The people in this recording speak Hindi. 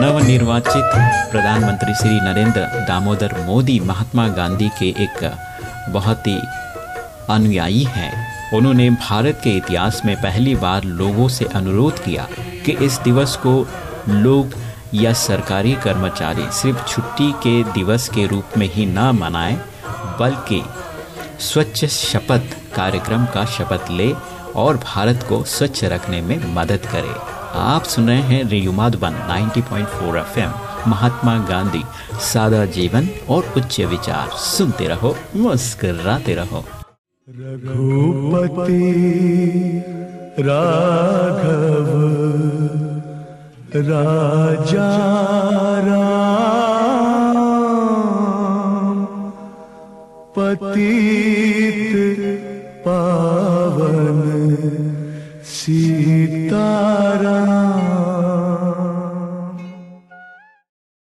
नवनिर्वाचित प्रधानमंत्री श्री नरेंद्र दामोदर मोदी महात्मा गांधी के एक बहुत ही अनुयायी हैं। उन्होंने भारत के इतिहास में पहली बार लोगों से अनुरोध किया कि इस दिवस को लोग या सरकारी कर्मचारी सिर्फ़ छुट्टी के दिवस के रूप में ही न मनाएँ, बल्कि स्वच्छ शपथ कार्यक्रम का शपथ ले और भारत को स्वच्छ रखने में मदद करे। आप सुन रहे हैं रेडियो माधुबन 90.4 एफएम। महात्मा गांधी, सादा जीवन और उच्च विचार। सुनते रहो, मुस्कराते रहो। रघुपति राघव, राजा पतित पावन। सीताराम